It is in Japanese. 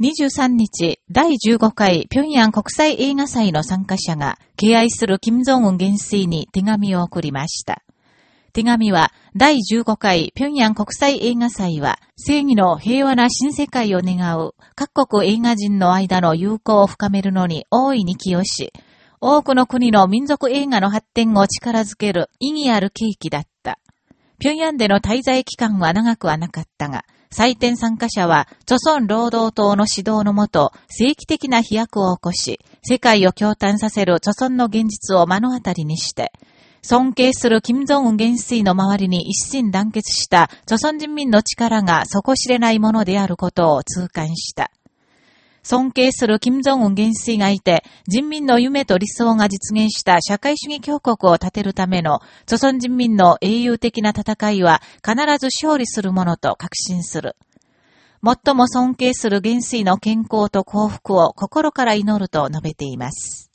23日、第15回平壌国際映画祭の参加者が敬愛する金正恩元帥に手紙を送りました。手紙は、第15回平壌国際映画祭は、正義の平和な新世界を願う各国映画人の間の友好を深めるのに大いに寄与し、多くの国の民族映画の発展を力づける意義ある契機だった。平壌での滞在期間は長くはなかったが、採点参加者は、著村労働党の指導のもと、正規的な飛躍を起こし、世界を驚嘆させる著村の現実を目の当たりにして、尊敬する金正恩元帥の周りに一心団結した著村人民の力が底知れないものであることを痛感した。尊敬する金正恩元帥がいて、人民の夢と理想が実現した社会主義強国を立てるための、著村人民の英雄的な戦いは必ず勝利するものと確信する。最も尊敬する元帥の健康と幸福を心から祈ると述べています。